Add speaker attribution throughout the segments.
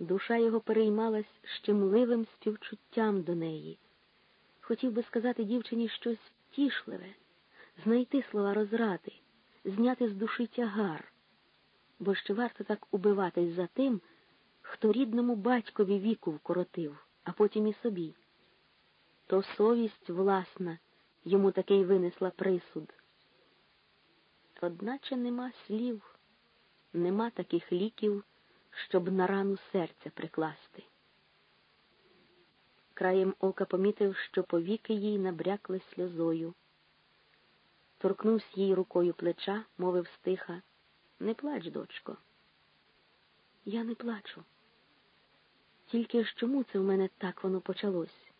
Speaker 1: Душа його переймалась щемливим співчуттям до неї. Хотів би сказати дівчині щось втішливе, знайти слова розради, зняти з душі тягар, бо ще варто так убиватись за тим, хто рідному батькові віку вкоротив, а потім і собі. То совість власна йому такий винесла присуд. Одначе нема слів, нема таких ліків, щоб на рану серця прикласти. Краєм ока помітив, що повіки їй набрякли сльозою. Торкнувся їй рукою плеча, мовив стиха Не плач, дочко. Я не плачу. Тільки ж чому це в мене так воно почалось?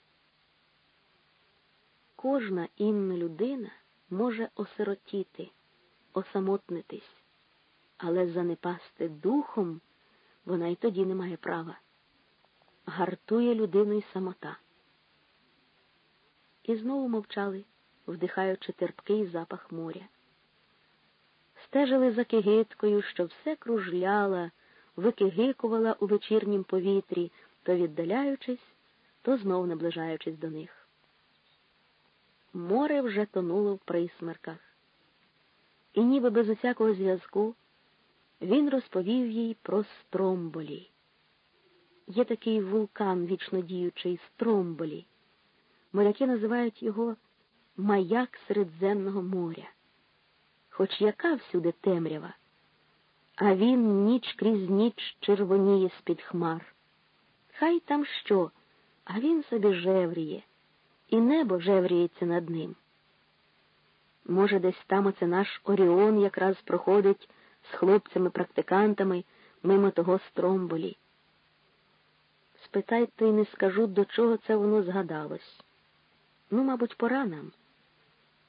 Speaker 1: Кожна інна людина може осиротіти, осамотнитись, але занепасти духом вона й тоді не має права. Гартує людину й самота. І знову мовчали, вдихаючи терпкий запах моря. Стежили за кигиткою, що все кружляла, викигикувала у вечірнім повітрі, то віддаляючись, то знов наближаючись до них. Море вже тонуло в присмерках, і ніби без усякого зв'язку він розповів їй про Стромболі. Є такий вулкан вічно діючий Стромболі. Моряки називають його маяк Середземного моря. Хоч яка всюди темрява, а він ніч крізь ніч червоніє з-під хмар. Хай там що, а він собі жевріє, і небо жевріється над ним. Може, десь там оце наш Оріон якраз проходить з хлопцями-практикантами мимо того стромболі. Спитайте й не скажу, до чого це воно згадалось. Ну, мабуть, пора нам.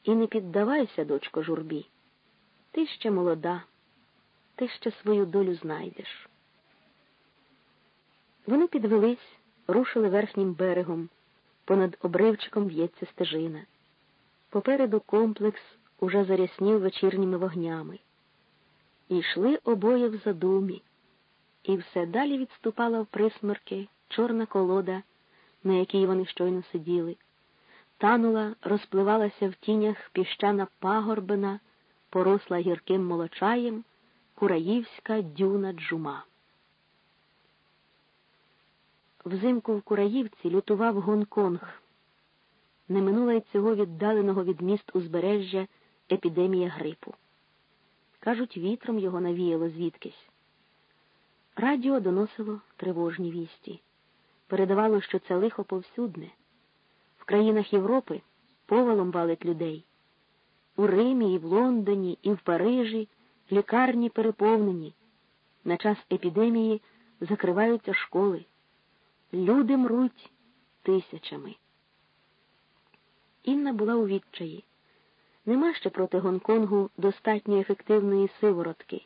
Speaker 1: І не піддавайся, дочко, журбі. Ти ще молода, ти ще свою долю знайдеш. Вони підвелись, рушили верхнім берегом, понад обривчиком в'ється стежина. Попереду комплекс уже заряснів вечірніми вогнями. І йшли обоє в задумі, і все далі відступала в присмерки чорна колода, на якій вони щойно сиділи, танула, розпливалася в тінях піщана пагорбина, поросла гірким молочаєм, Кураївська дюна джума. Взимку в Кураївці лютував Гонконг. Не минула й цього віддаленого від міст узбережжя епідемія грипу. Кажуть, вітром його навіяло звідкись. Радіо доносило тривожні вісті, передавало, що це лихо повсюдне. В країнах Європи повалом валить людей. У Римі, і в Лондоні, і в Парижі лікарні переповнені. На час епідемії закриваються школи. Люди мруть тисячами. Інна була у відчаї. Нема ще проти Гонконгу достатньо ефективної сиворотки.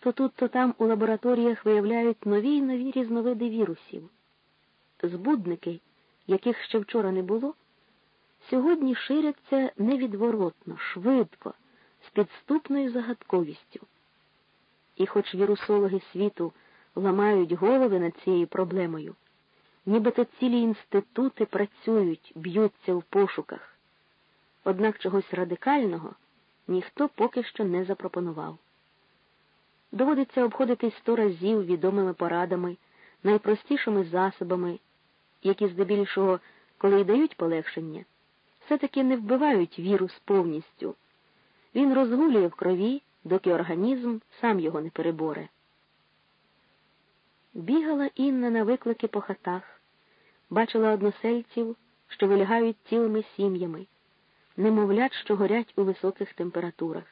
Speaker 1: То тут, то там у лабораторіях виявляють нові й нові різновиди вірусів. Збудники, яких ще вчора не було, сьогодні ширяться невідворотно, швидко, з підступною загадковістю. І хоч вірусологи світу ламають голови над цією проблемою, нібито цілі інститути працюють, б'ються в пошуках однак чогось радикального ніхто поки що не запропонував. Доводиться обходитись сто разів відомими порадами, найпростішими засобами, які здебільшого, коли й дають полегшення, все-таки не вбивають вірус повністю. Він розгулює в крові, доки організм сам його не переборе. Бігала Інна на виклики по хатах, бачила односельців, що вилягають цілими сім'ями немовлят, що горять у високих температурах.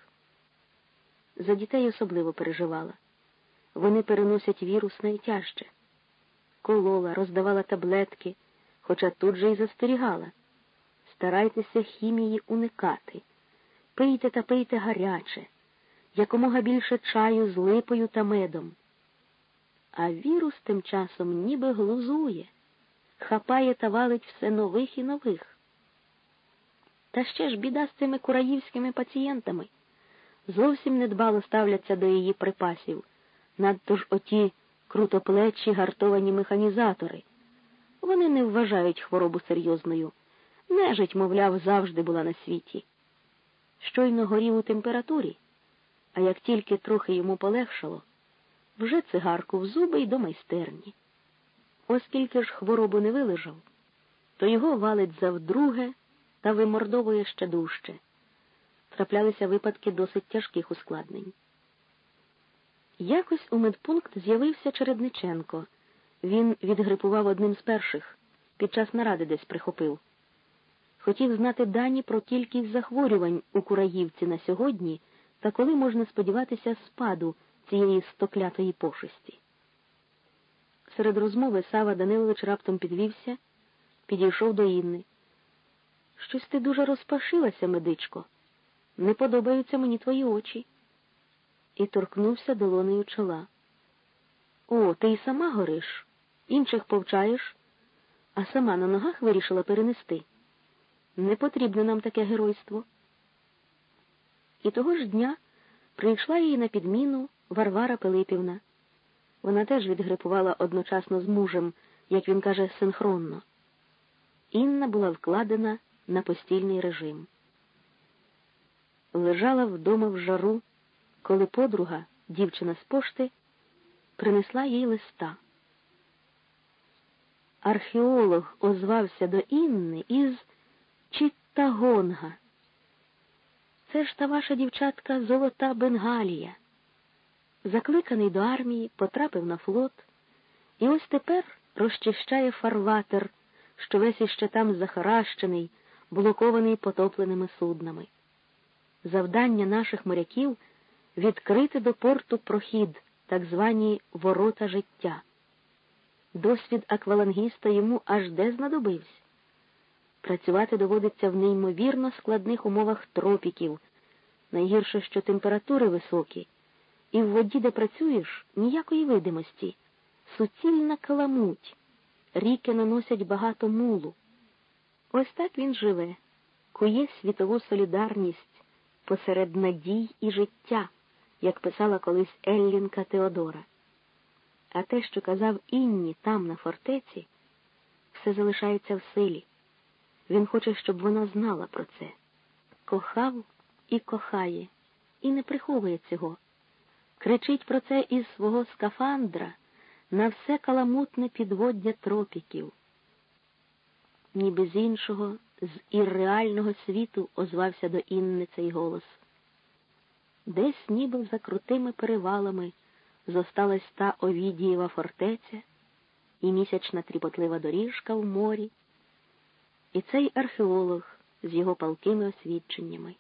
Speaker 1: За дітей особливо переживала. Вони переносять вірус найтяжче. Колола, роздавала таблетки, хоча тут же й застерігала. Старайтеся хімії уникати, пийте та пийте гаряче, якомога більше чаю з липою та медом. А вірус тим часом ніби глузує, хапає та валить все нових і нових. Та ще ж біда з цими кураївськими пацієнтами. Зовсім недбало ставляться до її припасів, надто ж оті крутоплечі гартовані механізатори. Вони не вважають хворобу серйозною. Нежить, мовляв, завжди була на світі. Щойно горів у температурі, а як тільки трохи йому полегшало, вже цигарку в зуби й до майстерні. Оскільки ж хворобу не вилежав, то його валить завдруге та вимордовує ще дужче. Траплялися випадки досить тяжких ускладнень. Якось у медпункт з'явився Чередниченко. Він відгрипував одним з перших, під час наради десь прихопив. Хотів знати дані про кількість захворювань у Кураївці на сьогодні та коли можна сподіватися спаду цієї стоклятої пошесті. Серед розмови Сава Данилович раптом підвівся, підійшов до Інни. Щось ти дуже розпашилася, медичко. Не подобаються мені твої очі. І торкнувся долонею чола. О, ти й сама гориш, інших повчаєш, а сама на ногах вирішила перенести. Не потрібне нам таке геройство. І того ж дня прийшла їй на підміну Варвара Пилипівна. Вона теж відгрипувала одночасно з мужем, як він каже, синхронно. Інна була вкладена на постільний режим. Лежала вдома в жару, коли подруга, дівчина з пошти, принесла їй листа. Археолог озвався до Інни із Читтагонга. Це ж та ваша дівчатка золота Бенгалія. Закликаний до армії, потрапив на флот, і ось тепер розчищає фарватер, що весь іще там захаращений, блокований потопленими суднами. Завдання наших моряків відкрити до порту прохід, так звані ворота життя. Досвід аквалангіста йому аж де знадобився. Працювати доводиться в неймовірно складних умовах тропіків, найгірше, що температури високі, і в воді, де працюєш, ніякої видимості, суцільна каламуть, ріки наносять багато мулу. Ось так він живе, кує світову солідарність посеред надій і життя, як писала колись Еллінка Теодора. А те, що казав Інні там, на фортеці, все залишається в силі. Він хоче, щоб вона знала про це. Кохав і кохає, і не приховує цього. Кричить про це із свого скафандра на все каламутне підводдя тропіків. Ніби з іншого, з ірреального світу озвався до Інни цей голос. Десь, ніби за крутими перевалами, зосталась та Овідієва фортеця і місячна тріпотлива доріжка в морі. І цей археолог з його палкими освідченнями.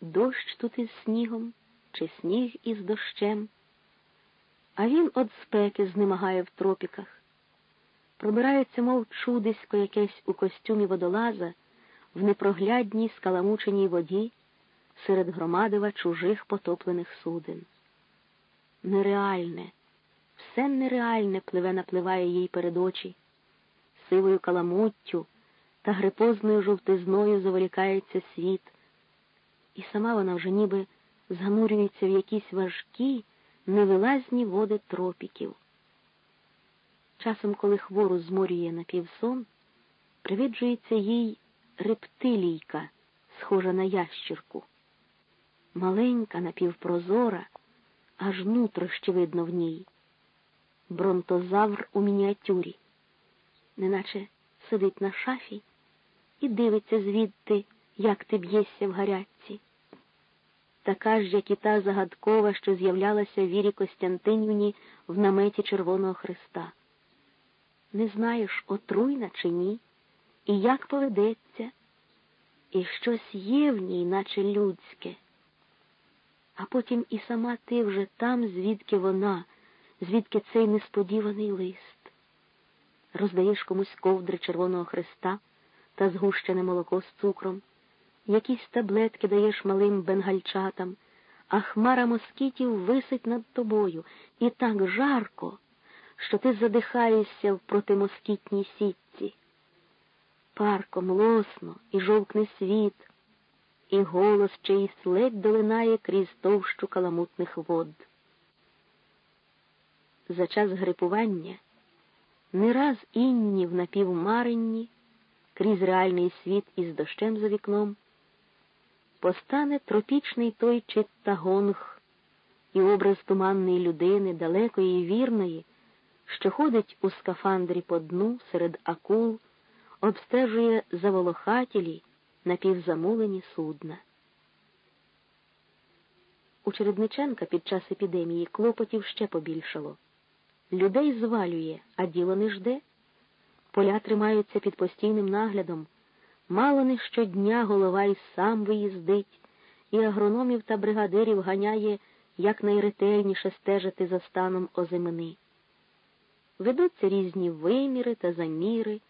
Speaker 1: Дощ тут із снігом, чи сніг із дощем, а він од спеки знемагає в тропіках, пробирається, мов чудисько якесь у костюмі водолаза в непроглядній скаламученій воді серед громадива чужих потоплених суден. Нереальне, все нереальне пливе напливає їй перед очі сивою каламуттю та грипозною жовтизною заволікається світ, і сама вона вже ніби занурюється в якісь важкі, невилазні води тропіків. Часом, коли хвору зморює на півсон, привиджується їй рептилійка, схожа на ящірку. Маленька, напівпрозора, аж нутрощі видно в ній. Бронтозавр у мініатюрі неначе сидить на шафі і дивиться звідти, як ти б'єшся в гарячці. Така ж, як і та загадкова, що з'являлася Вірі Костянтинівні в наметі Червоного Христа. Не знаєш, отруйна чи ні, і як поведеться, і щось є в ній, наче людське. А потім і сама ти вже там, звідки вона, звідки цей несподіваний лист. Роздаєш комусь ковдри Червоного Христа та згущене молоко з цукром, якісь таблетки даєш малим бенгальчатам, а хмара москітів висить над тобою. І так жарко, що ти задихаєшся в протимоскітній сітці. Парком лосно і жовкне світ, і голос чиїсь ледь долинає крізь товщу каламутних вод. за час грипування, не раз інні в напівмаренні, крізь реальний світ із дощем за вікном, постане тропічний той читтагонг і образ туманної людини, далекої і вірної, що ходить у скафандрі по дну серед акул, обстежує заволохатілі напівзамулені судна. У Чередниченка під час епідемії клопотів ще побільшало. Людей звалює, а діло не жде. Поля тримаються під постійним наглядом. Мало не щодня голова й сам виїздить, і агрономів та бригадирів ганяє якнайретельніше стежити за станом озимини. Ведуться різні виміри та заміри,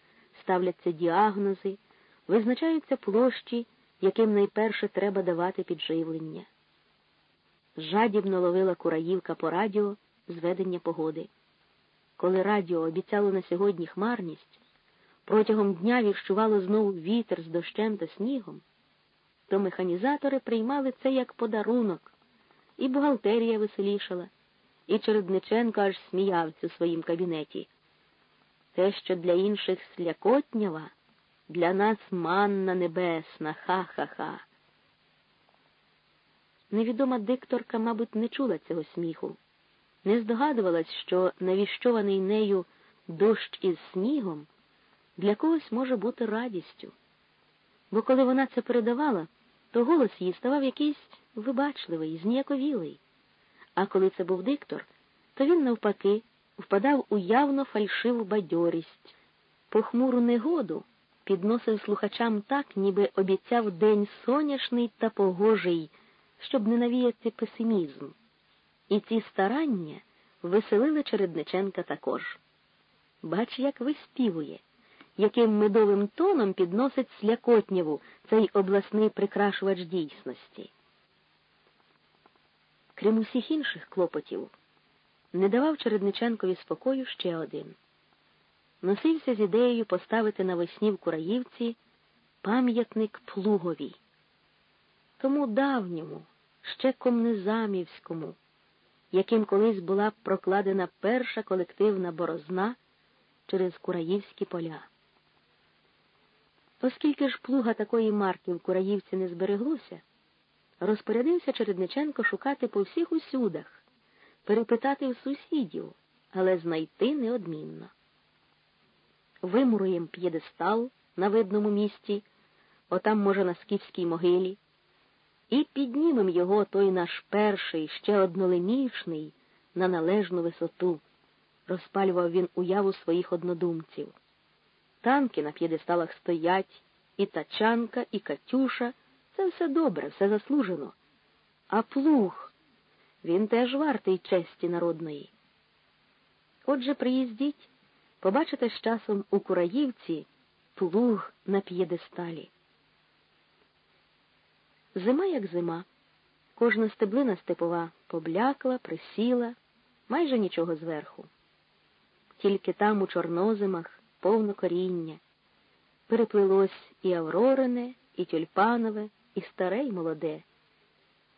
Speaker 1: ставляться діагнози, визначаються площі, яким найперше треба давати підживлення. Жадібно ловила кураївка по радіо зведення погоди. Коли радіо обіцяло на сьогодні хмарність, протягом дня віщувало знову вітер з дощем та снігом, то механізатори приймали це як подарунок, і бухгалтерія веселішала, і Чередниченко аж сміявся у своїм кабінеті. Те, що для інших слякотнява, для нас манна небесна, ха-ха-ха. Невідома дикторка, мабуть, не чула цього сміху, не здогадувалась, що навіщований нею дощ із снігом для когось може бути радістю. Бо коли вона це передавала, то голос її ставав якийсь вибачливий, зніяковілий. А коли це був диктор, то він, навпаки, впадав у явно фальшиву бадьорість, похмуру негоду підносив слухачам так, ніби обіцяв день соняшний та погожий щоб не навіяти песимізм. І ці старання веселили Чередниченка також. Бач, як виспівує, яким медовим тоном підносить Слякотнєву цей обласний прикрашувач дійсності. Крім усіх інших клопотів, не давав Чередниченкові спокою ще один. Носився з ідеєю поставити навесні в Кураївці пам'ятник Плугові, тому давньому, ще комнезамівському, яким колись була прокладена перша колективна борозна через Кураївські поля. Оскільки ж плуга такої марки в Кураївці не збереглося, розпорядився Чередниченко шукати по всіх усюдах, перепитати в сусідів, але знайти неодмінно. Вимуруєм п'єдестал на видному місці, отам, може, на скіфській могилі і піднімем його той наш перший, ще однолемічний, на належну висоту, розпалював він уяву своїх однодумців. Танки на п'єдесталах стоять, і тачанка, і Катюша це все добре, все заслужено. А плуг, він теж вартий честі народної. Отже, приїздіть, побачите з часом у Кураївці плуг на п'єдесталі. Зима як зима. Кожна стеблина степова поблякла, присіла, майже нічого зверху. Тільки там, у чорнозимах, повно коріння. Переплилось і Аврорине, і тюльпанове, і старе, й молоде.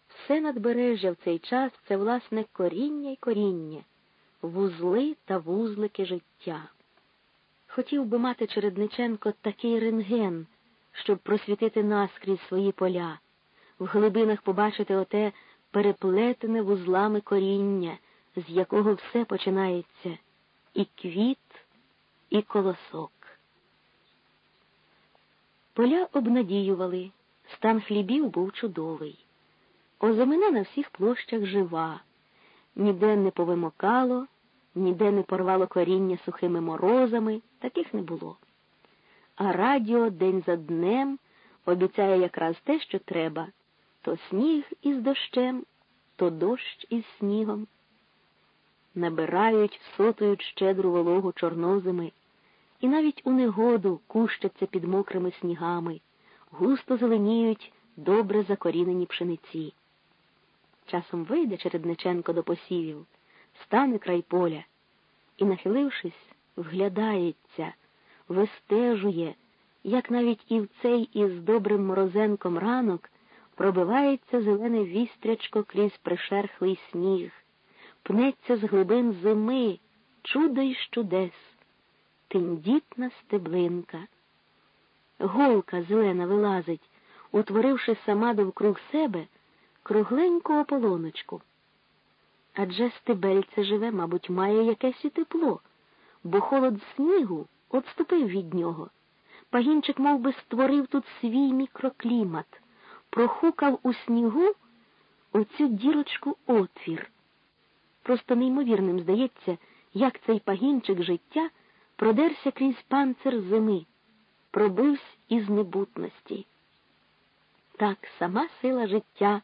Speaker 1: Все надбережжя в цей час це, власне, коріння й коріння, вузли та вузлики життя. Хотів би мати Чередниченко такий рентген, щоб просвітити наскрізь свої поля в глибинах побачити оте переплетене вузлами коріння, з якого все починається і квіт, і колосок. Поля обнадіювали, стан хлібів був чудовий. Озимина на всіх площах жива, ніде не повимокало, ніде не порвало коріння сухими морозами, таких не було. А радіо день за днем обіцяє якраз те, що треба то сніг із дощем, то дощ із снігом. Набирають, всотують щедру вологу чорнозими, і навіть у негоду кущаться під мокрими снігами, густо зеленіють добре закорінені пшениці. Часом вийде Чередниченко до посівів, стане край поля і, нахилившись, вглядається, вистежує, як навіть і в цей із добрим морозенком ранок пробивається зелене вістрячко крізь пришерхлий сніг, пнеться з глибин зими, чудо й чудес, тендітна стеблинка. Голка зелена вилазить, утворивши сама довкруг себе кругленьку ополоночку. Адже стебельце живе, мабуть, має якесь і тепло, бо холод снігу отступив від нього. Пагінчик мов би, створив тут свій мікроклімат, прохукав у снігу оцю дірочку отвір. Просто неймовірним здається, як цей пагінчик життя продерся крізь панцир зими, пробився із небутності. Так сама сила життя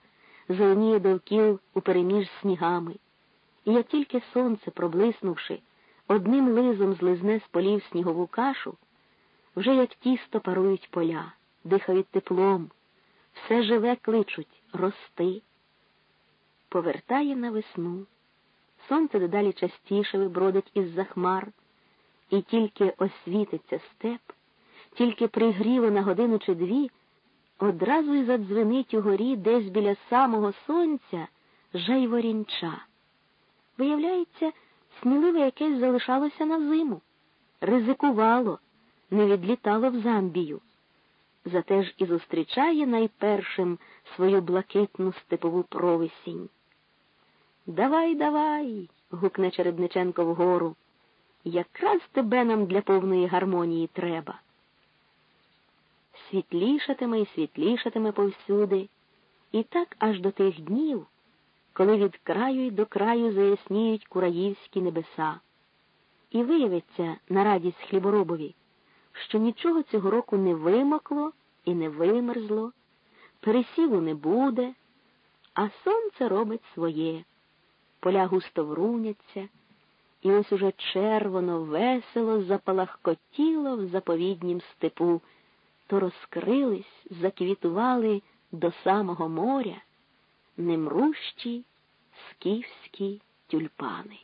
Speaker 1: зеленіє довкіл у переміж снігами, і як тільки сонце, проблиснувши, одним лизом злизне з полів снігову кашу, вже як тісто парують поля, дихають теплом, все живе кличуть рости. Повертає на весну. Сонце дедалі частіше вибродить із за хмар, і тільки освітиться степ, тільки пригріло на годину чи дві, одразу й задзвенить угорі десь біля самого сонця жайворінча. Виявляється, сміливе якесь залишалося на зиму, ризикувало, не відлітало в Замбію. Зате ж і зустрічає найпершим свою блакитну степову провисінь. Давай, давай, гукне Чередниченко вгору. Якраз тебе нам для повної гармонії треба. Світлішатиме і світлішатиме повсюди, і так аж до тих днів, коли від краю й до краю заясніють кураївські небеса. І виявиться на радість хліборобові, що нічого цього року не вимокло і не вимерзло, пересіву не буде, а сонце робить своє. Поля густо вруняться, і ось уже червоно, весело запалахкотіло в заповіднім степу, то розкрились, заквітували до самого моря немрущі скіфські тюльпани.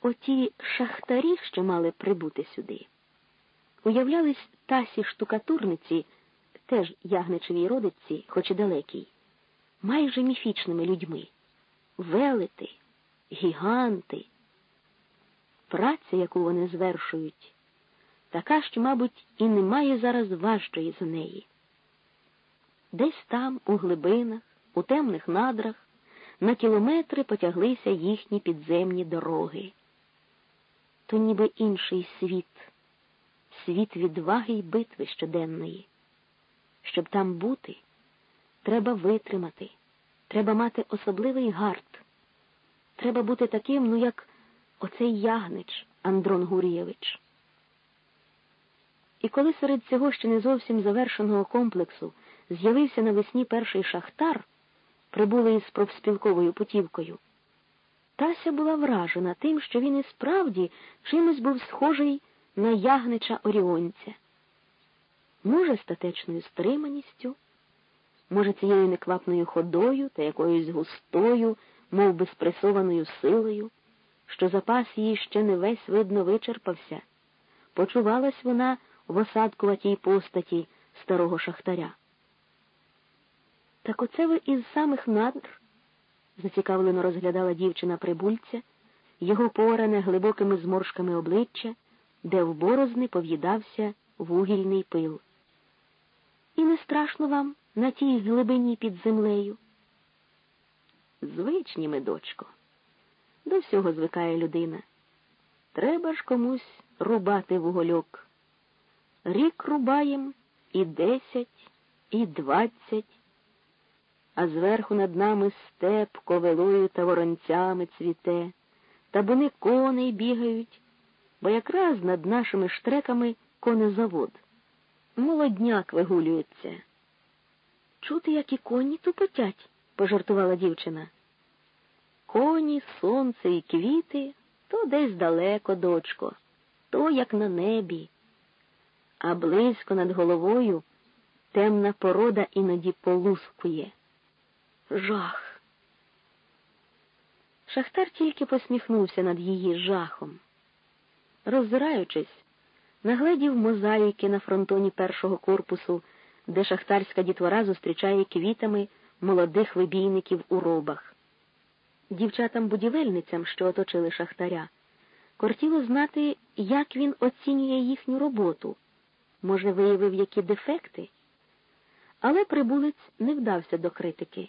Speaker 1: Оті шахтарі, що мали прибути сюди, уявлялись тасі штукатурниці, теж ягничевій родиці, хоч і далекій майже міфічними людьми, велети, гіганти. Праця, яку вони звершують, така, що, мабуть, і немає зараз важчої за неї. Десь там, у глибинах, у темних надрах, на кілометри потяглися їхні підземні дороги. То ніби інший світ, світ відваги й битви щоденної. Щоб там бути, Треба витримати, треба мати особливий гард. Треба бути таким, ну як оцей ягнич Андрон Гур'євич. І коли серед цього ще не зовсім завершеного комплексу з'явився навесні перший шахтар, прибулий з профспілковою путівкою, Тася була вражена тим, що він і справді чимось був схожий на ягнича оріонця. Може, статечною стриманістю може, цією неквапною ходою та якоюсь густою, мов би спресованою силою, що запас її ще не весь видно вичерпався, почувалась вона в осадкуватій постаті старого шахтаря. Так оце ви із самих надр, зацікавлено розглядала дівчина прибульця, його поране глибокими зморшками обличчя, де в борозни пов'їдався вугільний пил. І не страшно вам? на тій глибині під землею. Звичні ми, дочко, до всього звикає людина. Треба ж комусь рубати вугольок. Рік рубаєм і десять, і двадцять, а зверху над нами степ ковилою та воронцями цвіте, табуни коней бігають, бо якраз над нашими штреками конезавод. Молодняк вигулюється. Чути, як і коні тупотять, пожартувала дівчина. Коні, сонце і квіти то десь далеко, дочко, то як на небі, а близько над головою темна порода іноді полускує. Жах. Шахтар тільки посміхнувся над її жахом. Роззираючись, нагледів мозаїки на фронтоні першого корпусу де шахтарська дітвора зустрічає квітами молодих вибійників у робах. Дівчатам-будівельницям, що оточили шахтаря, кортіло знати, як він оцінює їхню роботу, може, виявив які дефекти. Але прибулець не вдався до критики.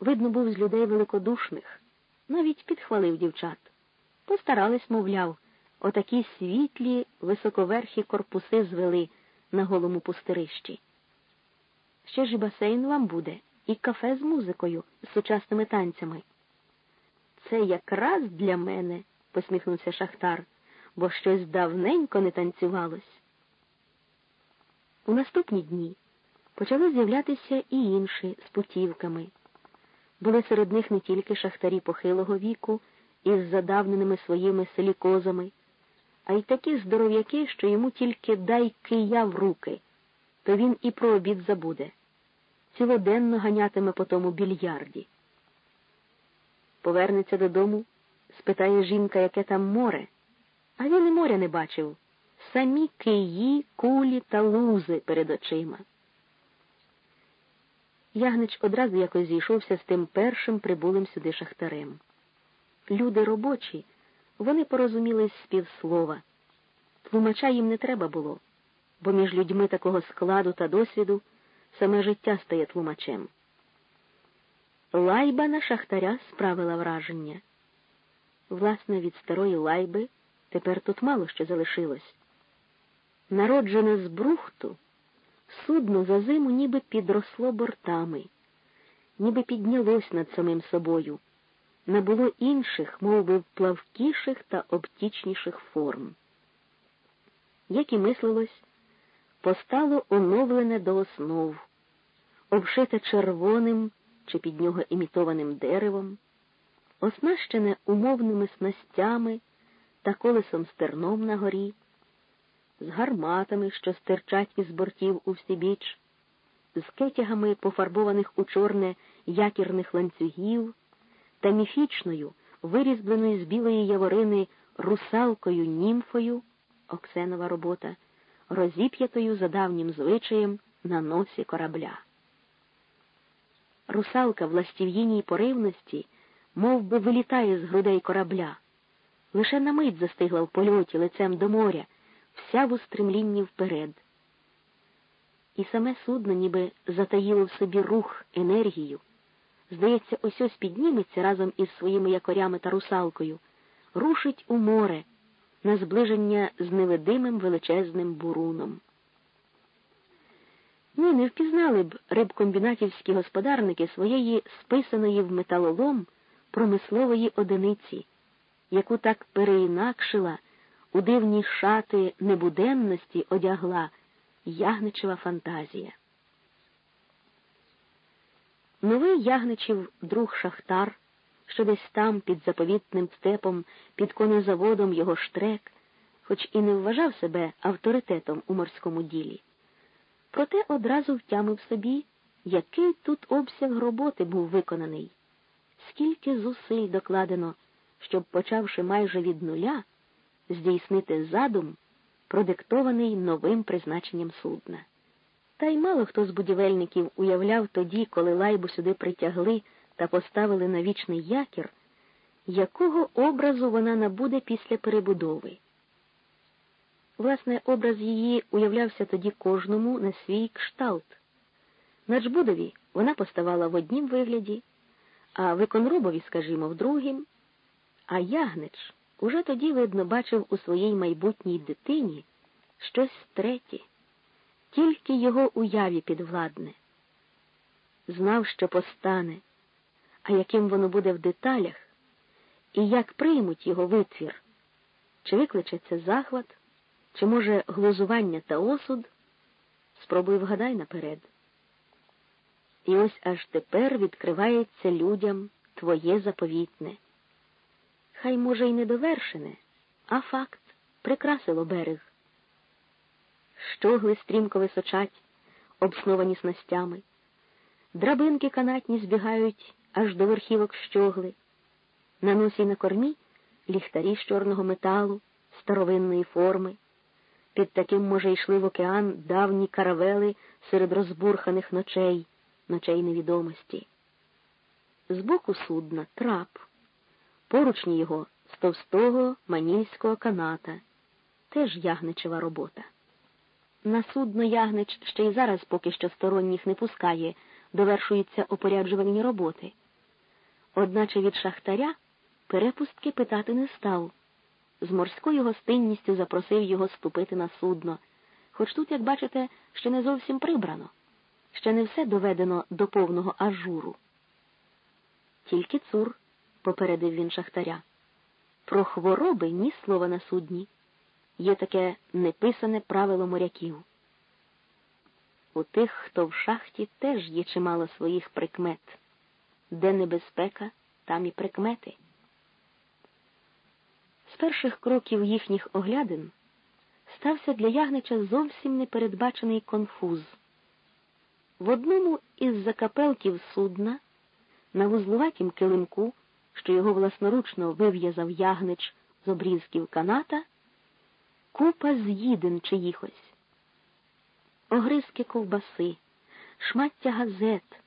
Speaker 1: Видно, був з людей великодушних, навіть підхвалив дівчат. Постарались, мовляв, отакі світлі, високоверхі корпуси звели на голому пустирищі. Ще ж і басейн вам буде, і кафе з музикою, з сучасними танцями. Це якраз для мене, посміхнувся Шахтар, бо щось давненько не танцювалось. У наступні дні почали з'являтися і інші з путівками. Були серед них не тільки шахтарі похилого віку із задавненими своїми селікозами, а й такі здоров'яки, що йому тільки дай кия в руки, то він і про обід забуде. Цілоденно ганятиме по тому більярді. Повернеться додому, спитає жінка, яке там море, а він і моря не бачив. Самі киї, кулі та лузи перед очима. Ягнич одразу якось зійшовся з тим першим прибулим сюди шахтарем. Люди робочі, вони порозумілись з півслова. Тлумача їм не треба було, бо між людьми такого складу та досвіду саме життя стає тлумачем. Лайба на шахтаря справила враження. Власне, від старої лайби тепер тут мало що залишилось. Народжене з брухту, судно за зиму ніби підросло бортами, ніби піднялось над самим собою, набуло інших, мов би, плавкіших та обтічніших форм. Як і мислилось, постало оновлене до основ, обшите червоним чи під нього імітованим деревом, оснащене умовними снастями та колесом стерном на горі, з гарматами, що стирчать із бортів у всібіч, з кетягами, пофарбованих у чорне якірних ланцюгів, та міфічною, вирізбленою з білої яворини русалкою німфою, Оксенова робота, розіп'ятою за давнім звичаєм на носі корабля. Русалка в ластів'їній поривності мов би, вилітає з грудей корабля. Лише на мить застигла в польоті лицем до моря, вся в устремлінні вперед. І саме судно ніби затаїло в собі рух, енергію. Здається, ось ось підніметься разом із своїми якорями та русалкою, рушить у море на зближення з невидимим величезним буруном. Ні, не впізнали б рибкомбінатівські господарники своєї списаної в металолом промислової одиниці, яку так переінакшила, у дивні шати небуденності одягла ягничева фантазія. Новий ягничів друг Шахтар, що десь там, під заповітним степом, під конезаводом його штрек, хоч і не вважав себе авторитетом у морському ділі, проте одразу втямив собі, який тут обсяг роботи був виконаний скільки зусиль докладено, щоб, почавши майже від нуля, здійснити задум, продиктований новим призначенням судна. Та й мало хто з будівельників уявляв тоді, коли лайбу сюди притягли та поставили на вічний якір, якого образу вона набуде після перебудови. Власне, образ її уявлявся тоді кожному на свій кшталт. На Джбудові вона поставала в однім вигляді, а виконробові, скажімо, в другім, а ягнич уже тоді, видно, бачив у своїй майбутній дитині щось третє, тільки його уяві підвладне. Знав, що постане, а яким воно буде в деталях, і як приймуть його витвір, чи викличеться захват, чи, може, глузування та осуд, спробуй вгадай наперед. І ось аж тепер відкривається людям твоє заповітне. Хай, може, й недовершене, а факт прикрасило берег. Щогли стрімко височать, обсновані снастями, драбинки канатні збігають аж до верхівок щогли, на носі на кормі ліхтарі з чорного металу, старовинної форми. Під таким, може, йшли в океан давні каравели серед розбурханих ночей ночей невідомості. Збоку судна трап, поручні його з товстого манільського каната, теж ягничева робота. На судно ягнич ще й зараз поки що сторонніх не пускає, довершуються опоряджувальні роботи. Одначе від шахтаря перепустки питати не став. З морською гостинністю запросив його ступити на судно, хоч тут, як бачите, ще не зовсім прибрано, ще не все доведено до повного ажуру. Тільки цур, попередив він шахтаря. Про хвороби ні слова на судні. Є таке неписане правило моряків. У тих, хто в шахті, теж є чимало своїх прикмет. Де небезпека, там і прикмети. З перших кроків їхніх оглядин стався для ягнича зовсім непередбачений конфуз. В одному із закапелків судна, на вузлуватім килимку, що його власноручно вив'язав ягнич з обрізків каната, купа з'їден чиїхось. Огризки ковбаси, шмаття газет,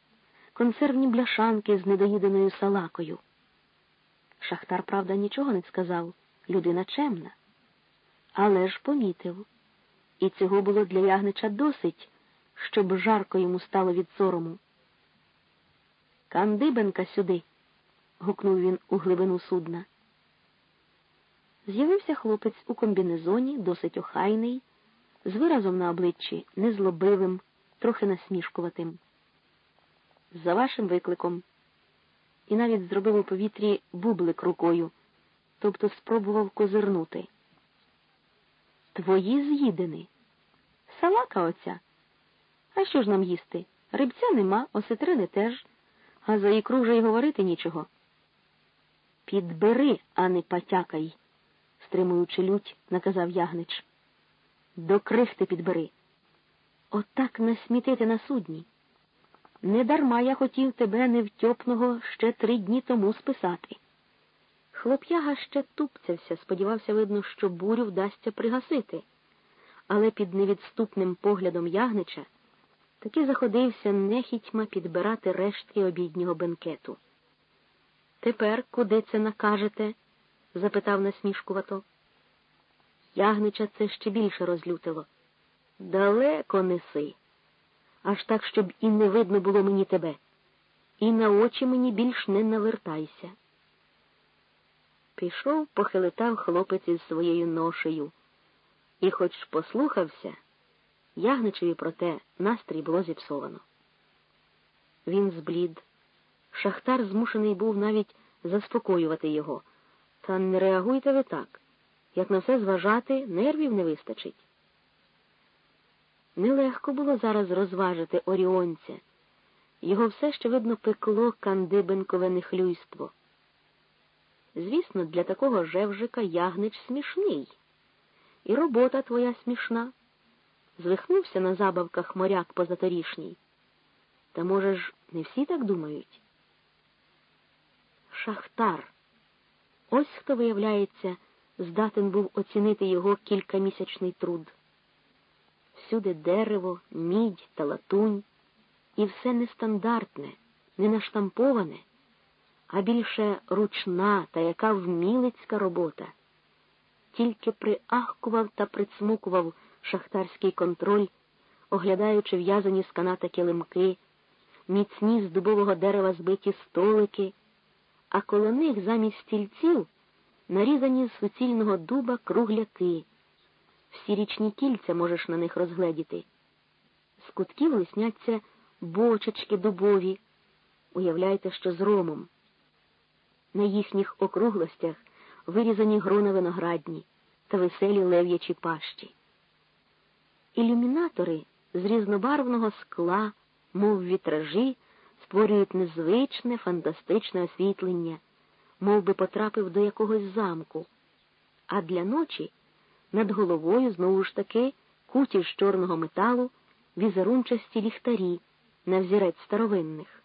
Speaker 1: консервні бляшанки з недоїденою салакою. Шахтар, правда, нічого не сказав, людина чемна, але ж помітив, і цього було для ягнича досить, щоб жарко йому стало від сорому. Кандибенка сюди. гукнув він у глибину судна. З'явився хлопець у комбінезоні, досить охайний, з виразом на обличчі незлобивим, трохи насмішкуватим. За вашим викликом. І навіть зробив у повітрі бублик рукою, тобто спробував козирнути. Твої з'їдені. Салака оця. А що ж нам їсти? Рибця нема, осетрини теж, а за ікру вже й говорити нічого. Підбери, а не потякай, стримуючи лють, наказав ягнич. До крихти підбери. Отак насмітити на судні. Недарма я хотів тебе невтьопного ще три дні тому списати. Хлоп'яга ще тупцявся, сподівався, видно, що бурю вдасться пригасити, але під невідступним поглядом ягнича таки заходився нехітьма підбирати рештки обіднього бенкету. Тепер куди це накажете? запитав насмішкувато. Ягнича це ще більше розлютило. Далеко неси, аж так, щоб і не видно було мені тебе, і на очі мені більш не навертайся. Пішов, похилитав хлопець із своєю ношею, і, хоч послухався, ягничеві проте настрій було зіпсовано. Він зблід. Шахтар змушений був навіть заспокоювати його. Та не реагуйте ви так. Як на все зважати, нервів не вистачить. Нелегко було зараз розважити оріонця. Його все ще, видно, пекло кандибенкове нехлюйство. Звісно, для такого жевжика ягнич смішний. І робота твоя смішна. Звихнувся на забавках моряк позаторішній. Та, може ж, не всі так думають? Шахтар. Ось хто, виявляється, здатен був оцінити його кількамісячний труд. Всюди дерево, мідь та латунь, і все нестандартне, не наштамповане, а більше ручна та яка вмілицька робота. Тільки приахкував та прицмукував шахтарський контроль, оглядаючи в'язані з каната килимки, міцні з дубового дерева збиті столики, а коло них замість стільців нарізані з суцільного дуба кругляки. Всі річні кільця можеш на них розгледіти. З кутків лисняться бочечки дубові. Уявляйте, що з ромом. На їхніх округлостях вирізані грона виноградні та веселі лев'ячі пащі. Ілюмінатори з різнобарвного скла, мов вітражі, створюють незвичне, фантастичне освітлення, мов би потрапив до якогось замку, а для ночі над головою знову ж таки куті з чорного металу візерунчасті ліхтарі на взірець старовинних.